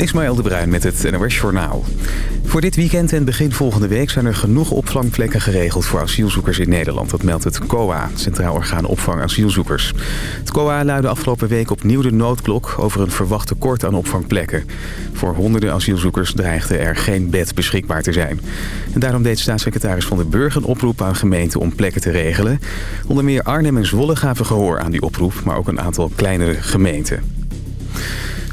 Ismaël de Bruin met het NOS Journaal. Voor dit weekend en begin volgende week zijn er genoeg opvangplekken geregeld voor asielzoekers in Nederland. Dat meldt het COA, Centraal Orgaan Opvang Asielzoekers. Het COA luidde afgelopen week opnieuw de noodklok over een verwacht tekort aan opvangplekken. Voor honderden asielzoekers dreigde er geen bed beschikbaar te zijn. En daarom deed staatssecretaris Van den Burg een oproep aan gemeenten om plekken te regelen. Onder meer Arnhem en Zwolle gaven gehoor aan die oproep, maar ook een aantal kleinere gemeenten.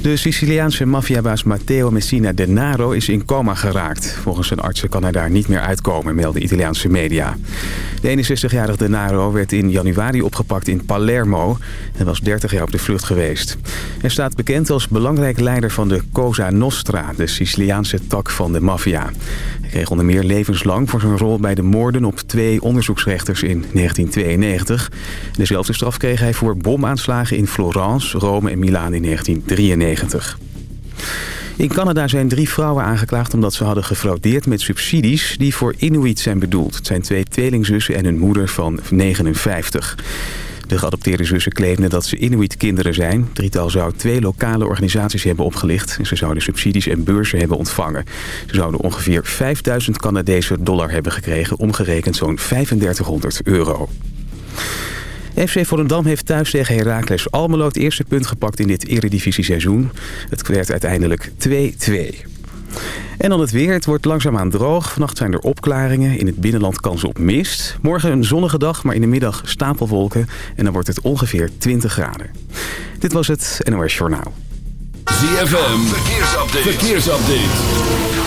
De Siciliaanse maffiabaas Matteo Messina Denaro is in coma geraakt. Volgens zijn artsen kan hij daar niet meer uitkomen, melden Italiaanse media. De 61-jarige Denaro werd in januari opgepakt in Palermo... en was 30 jaar op de vlucht geweest. Hij staat bekend als belangrijk leider van de Cosa Nostra... de Siciliaanse tak van de maffia. Hij kreeg onder meer levenslang voor zijn rol bij de moorden op twee onderzoeksrechters in 1992. Dezelfde straf kreeg hij voor bomaanslagen in Florence, Rome en Milaan in 1993. In Canada zijn drie vrouwen aangeklaagd omdat ze hadden gefraudeerd met subsidies die voor Inuit zijn bedoeld. Het zijn twee tweelingzussen en hun moeder van 59. De geadopteerde zussen claimden dat ze Inuit-kinderen zijn. drietal zou twee lokale organisaties hebben opgelicht. En ze zouden subsidies en beurzen hebben ontvangen. Ze zouden ongeveer 5000 Canadese dollar hebben gekregen, omgerekend zo'n 3500 euro. FC Volendam heeft thuis tegen Heracles Almelo het eerste punt gepakt in dit eredivisie-seizoen. Het werd uiteindelijk 2-2. En dan het weer. Het wordt langzaamaan droog. Vannacht zijn er opklaringen. In het binnenland kans op mist. Morgen een zonnige dag, maar in de middag stapelwolken. En dan wordt het ongeveer 20 graden. Dit was het NOS Journaal. ZFM. Verkeersupdate. Verkeersupdate.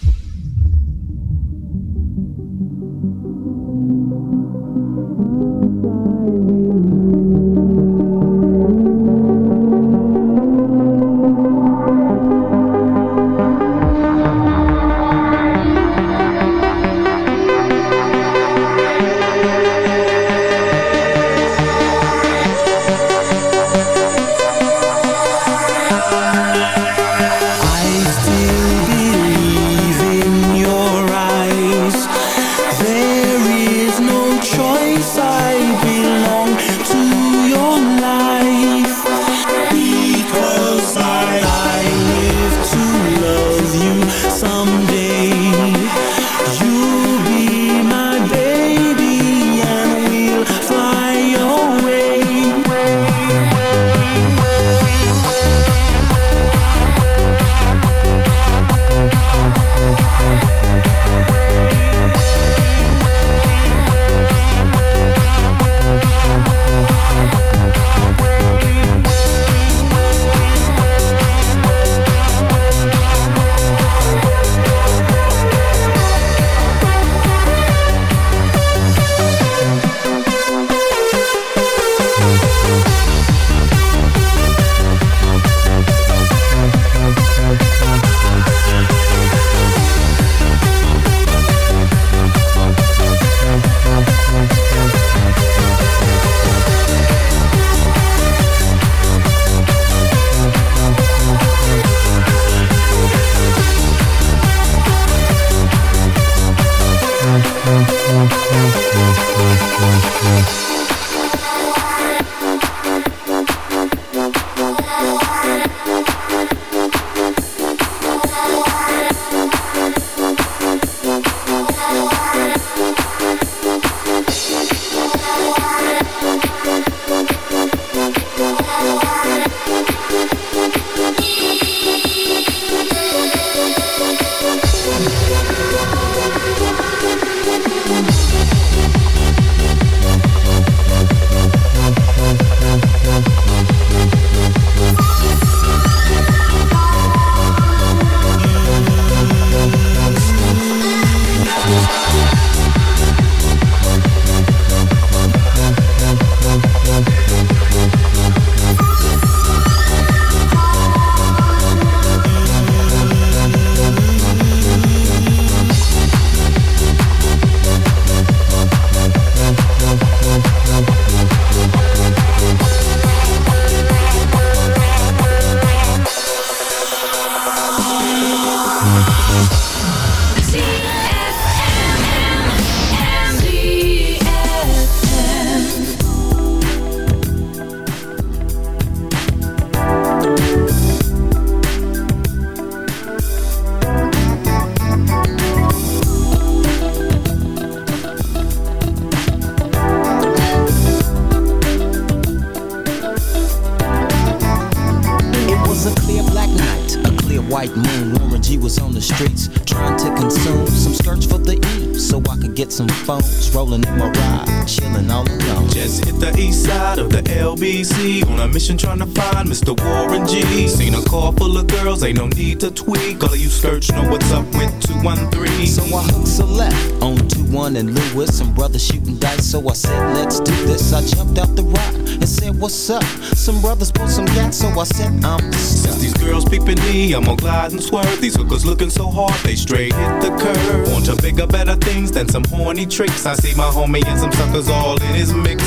Streets trying to consume some skirts for the E, so I could get some phones rolling in my ride, chilling all alone. Just hit the east side of the LBC on a mission trying to find Mr. Warren G. Seen a car full of girls, ain't no need to tweak. All of you skirts know what's up with 213. So I hooked a left on 21 and Lewis, some brothers shooting dice, so I said, let's do this. I jumped out the ride and said, what's up? Some brothers pulled some gas, so I said, I'm Since these girls peeping me, I'm gonna glide and swerve. These hookers looking so hard, they straight hit the curve. Want to bigger, better things than some horny tricks. I see my homie and some suckers all in his mix.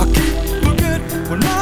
I keep forgetting we're not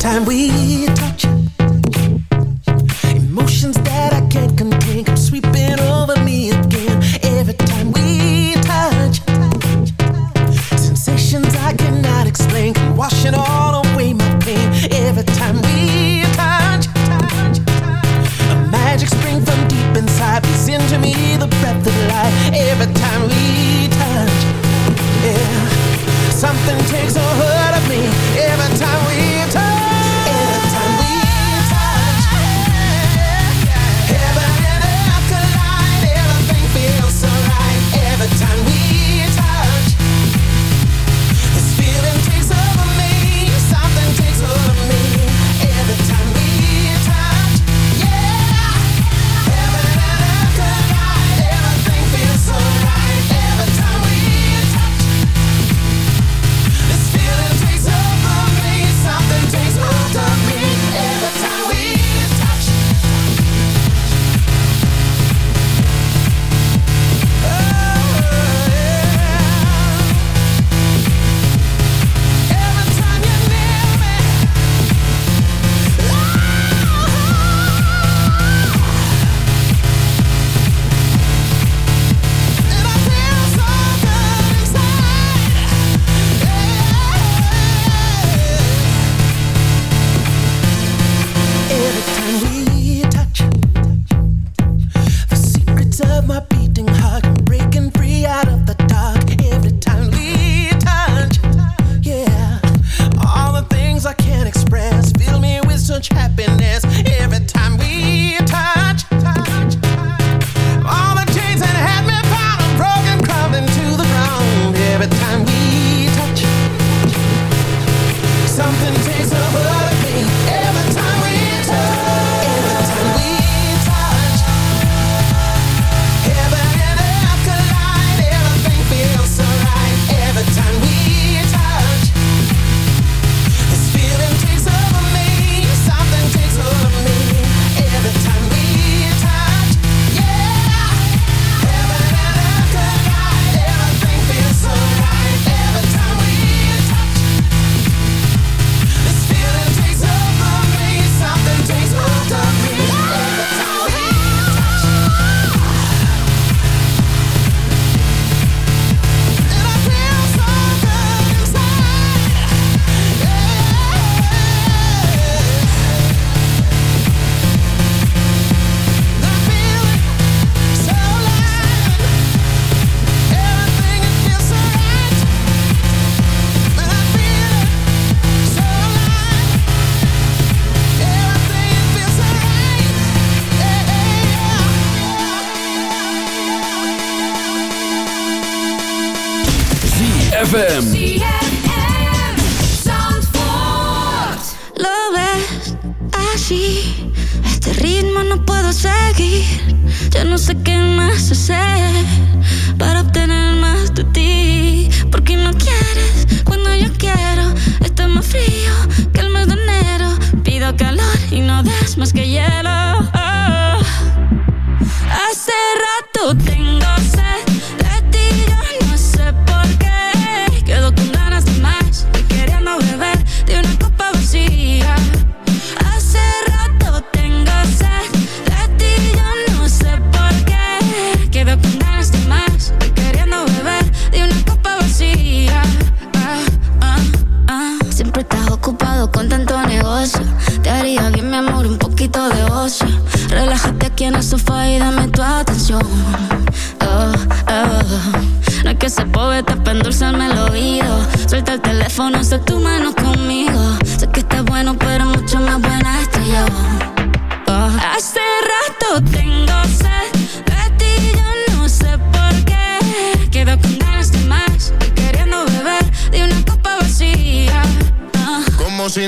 Time we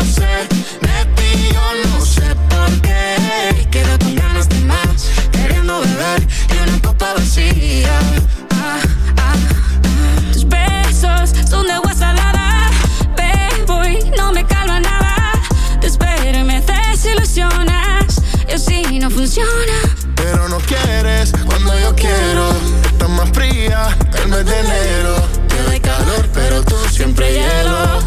conocer de ti yo no sé por qué. Y quedo con ganas de más Queriendo beber y una copa vacía. Ah, ah, ah. Tus besos son de agua salada. Bebo y no me calma nada. Te espero y me desilusionas. Y así no funciona. Pero no quieres cuando yo quiero. Estás más fría el mes de enero. Te doy calor pero tú siempre hielo.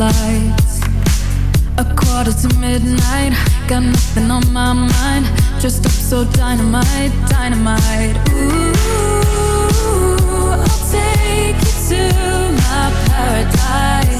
lights. A quarter to midnight Got nothing on my mind. Dressed up so dynamite, dynamite. Ooh, I'll take you to my paradise.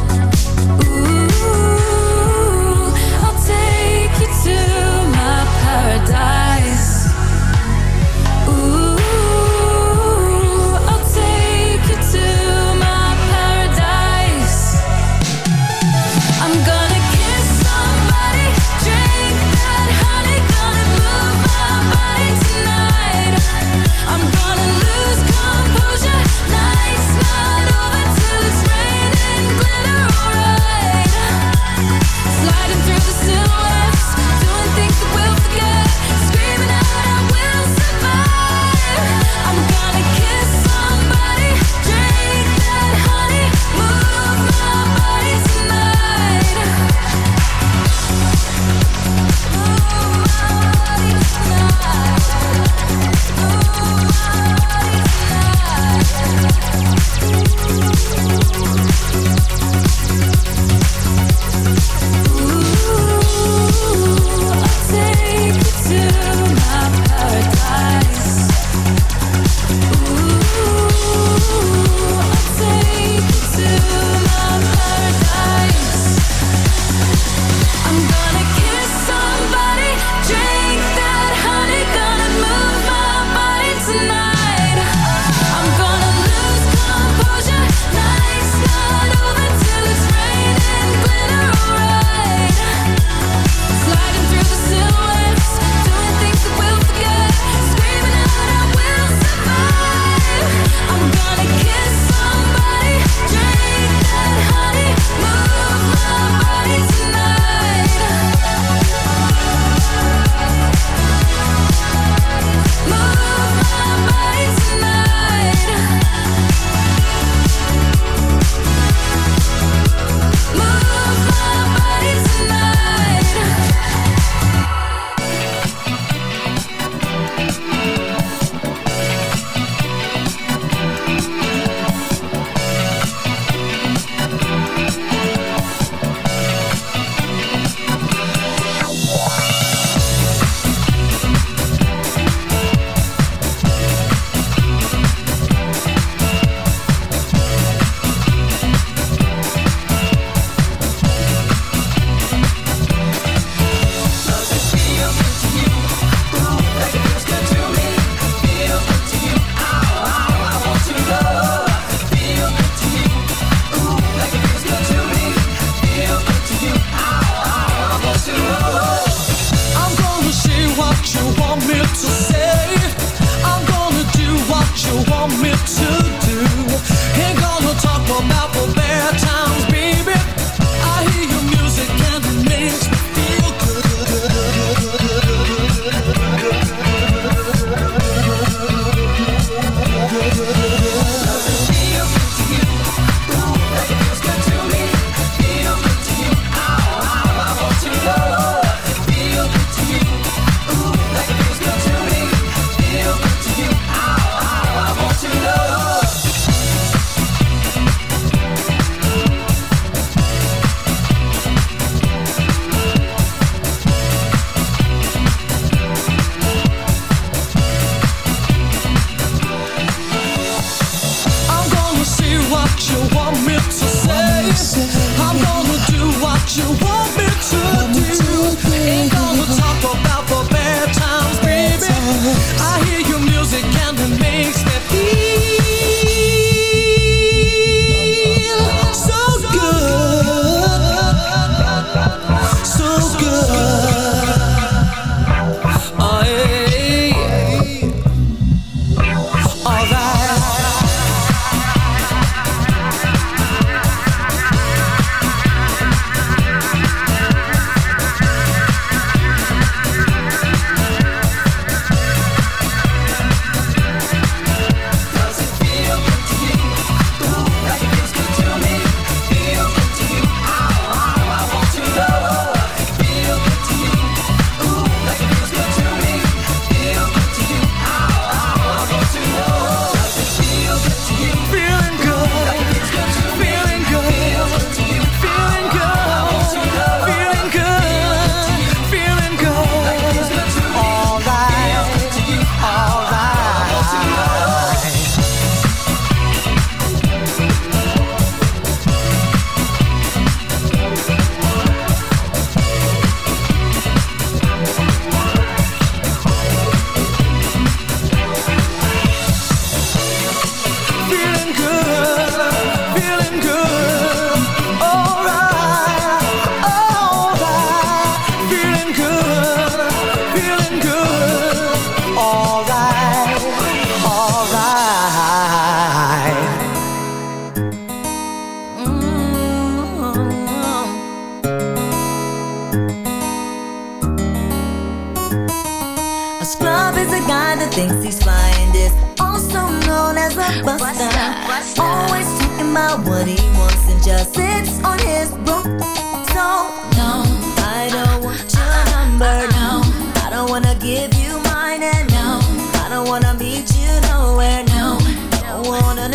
wanna meet you nowhere now. No, no. Wanna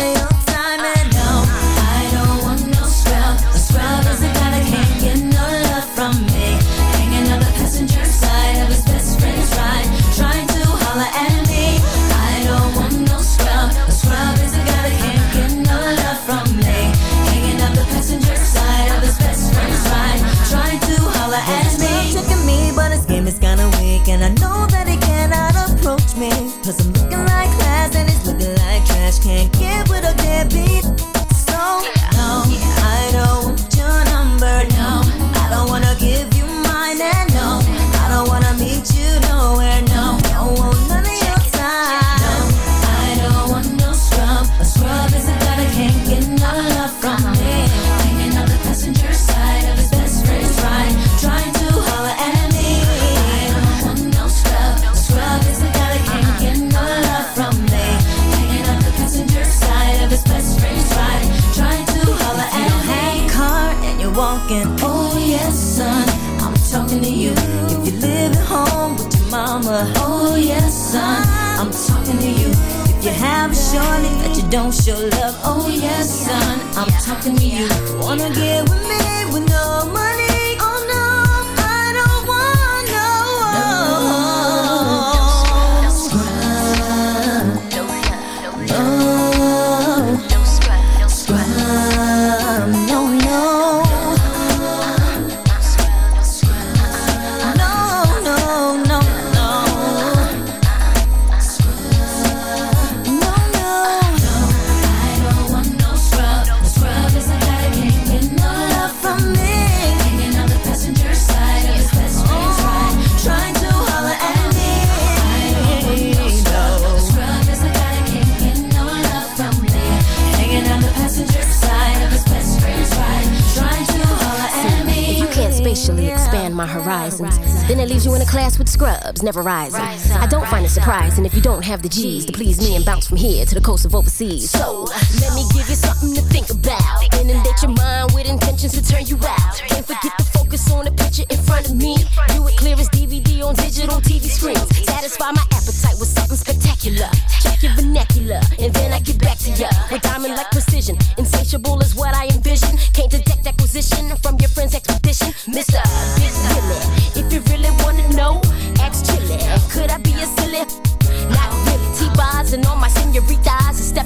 talk to me. Wanna get with me? Then it leaves you in a class with scrubs, never rising. I don't find it surprising if you don't have the G's to please me and bounce from here to the coast of overseas. So let me give you something to think about. Women that you mind with intentions to turn you out. Can't forget to focus on the picture in front of me. Do it clear as DVD on digital TV screens. Satisfy my appetite with something spectacular. Check your vernacular, and then I get back to ya with diamond like precision. Insatiable is what I envision. Can't detect acquisition from your friend's expedition, Mister Big If you really wanna know, ask Chili. Could I be a silly? Not really. T-Boz and all my senoritas.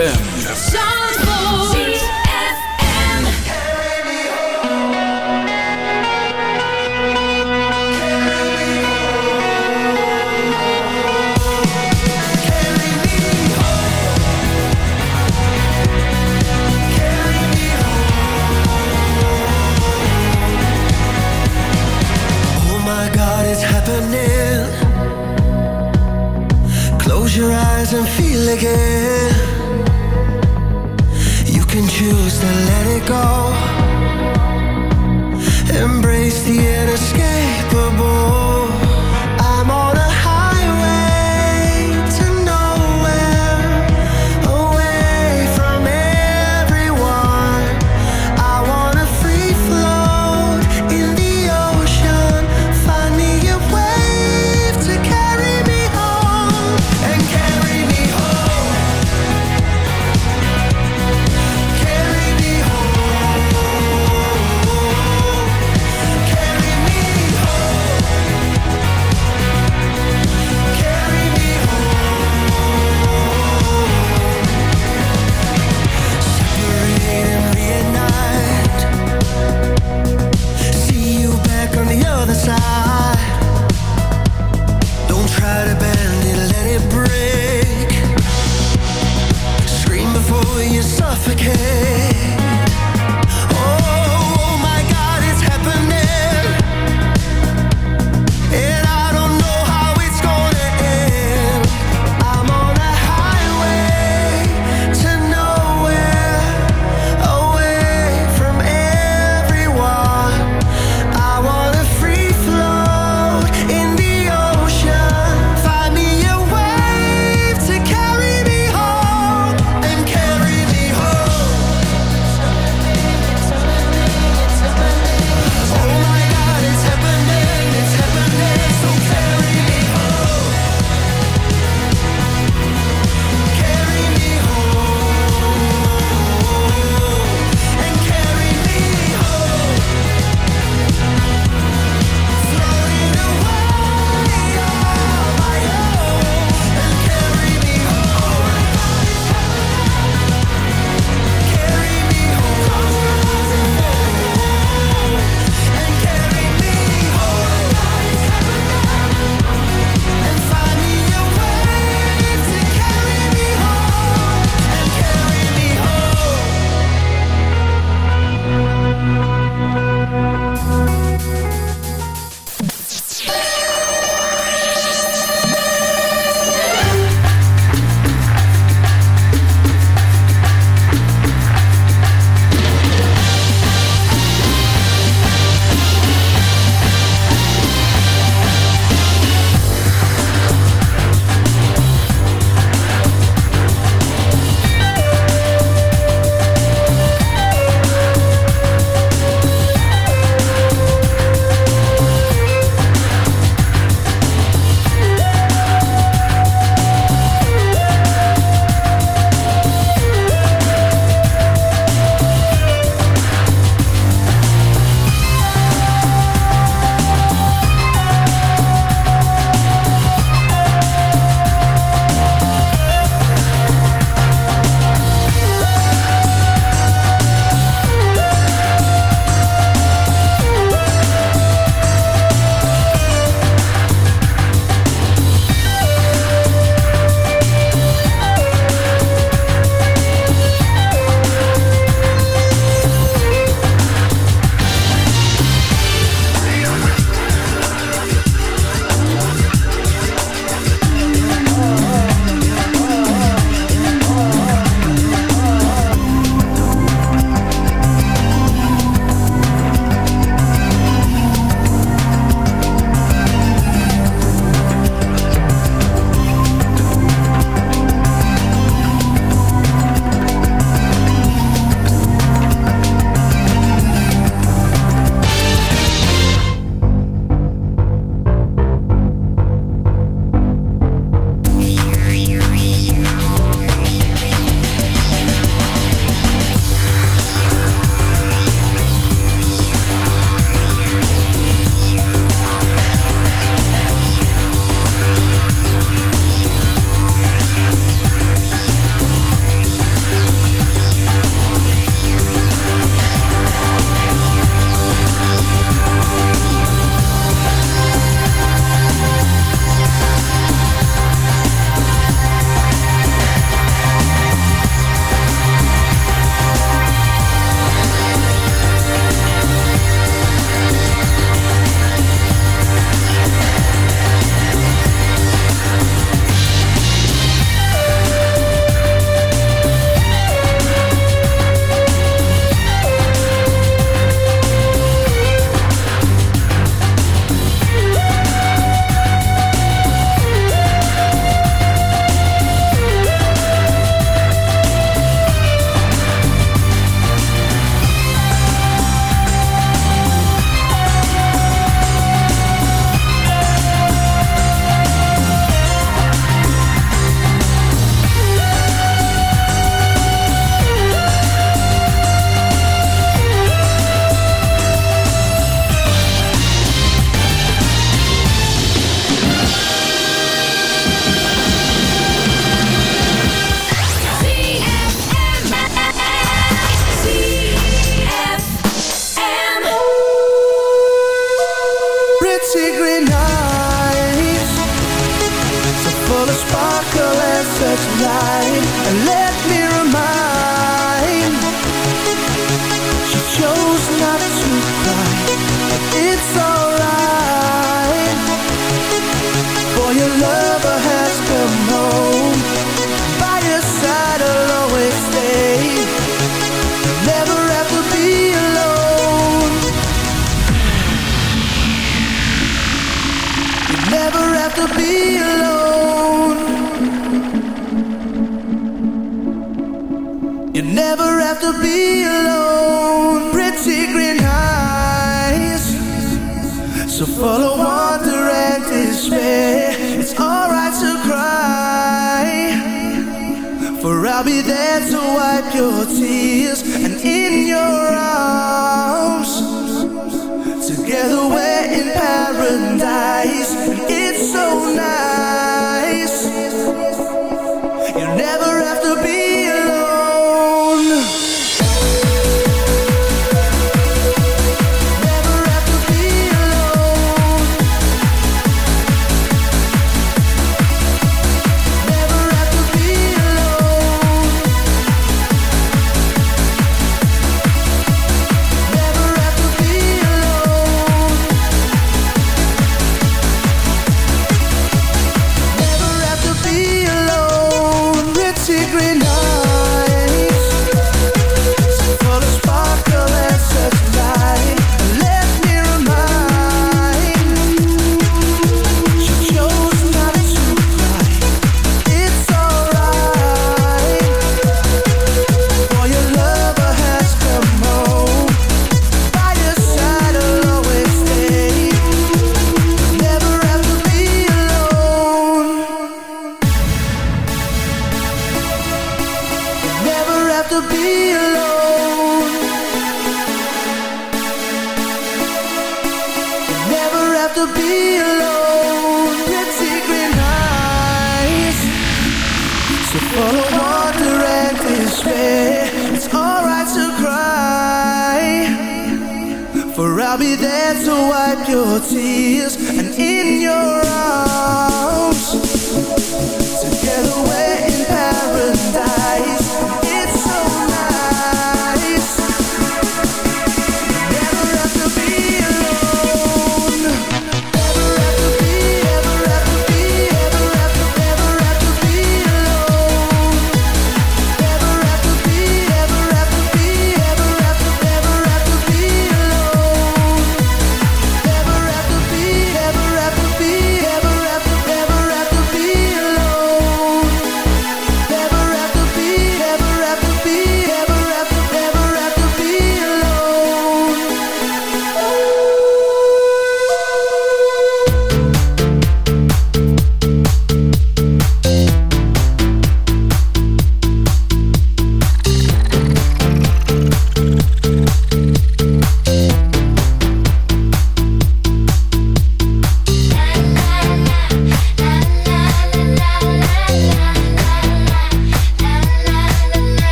Oh close your eyes and feel again refuse to let it go. Embrace the inescapable.